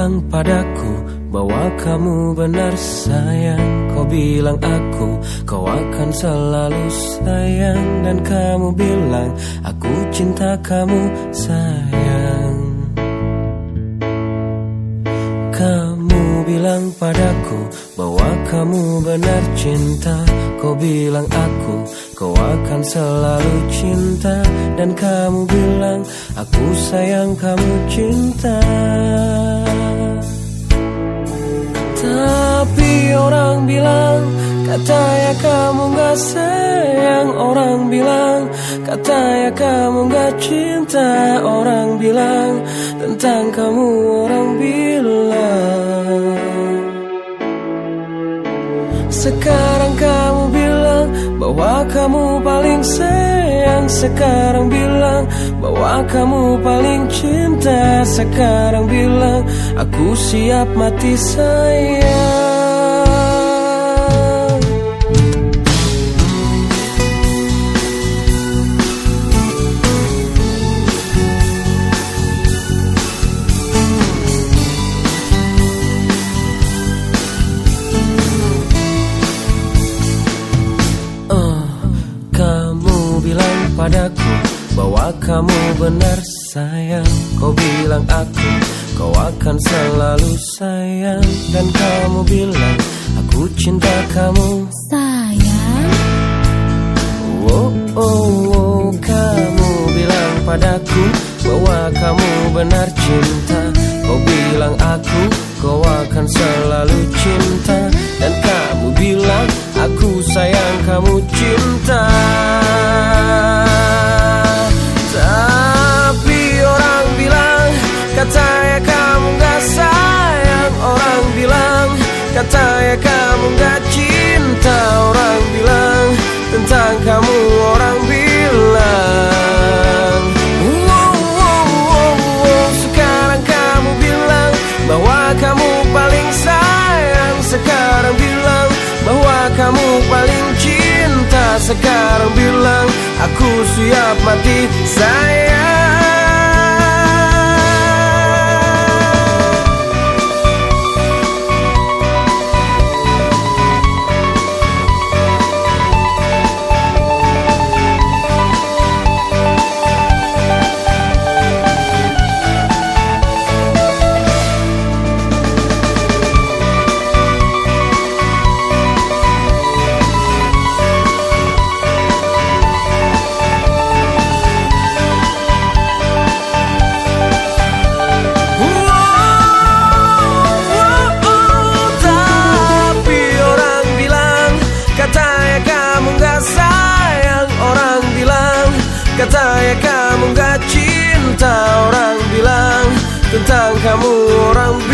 bilang padaku bahwa kamu benar sayang. Kau bilang aku kau akan selalu sayang. Dan kamu bilang aku cinta kamu sayang. Kamu bilang padaku bahwa kamu benar cinta. Kau bilang aku kau akan selalu cinta. Dan kamu bilang aku sayang kamu cinta Katanya kamu gak sayang Orang bilang. Katanya kamu gak cinta Orang bilang. Tentang kamu orang bilang. Sekarang kamu bilang Bahwa kamu paling sayang. Sekarang bilang Bahwa kamu paling cinta. Sekarang bilang Aku siap mati sayang padaku bahwa kamu benar sayang. Kau bilang aku kau akan selalu sayang. Dan kamu bilang aku cinta kamu. Sayang, Oh, oh, oh, kamu bilang padaku bahwa kamu benar cinta. Kau bilang aku kau akan selalu cinta Sekarang bilang aku siap mati. Sayang Katanya kamu gak cinta. Orang bilang Tentang kamu orang bilang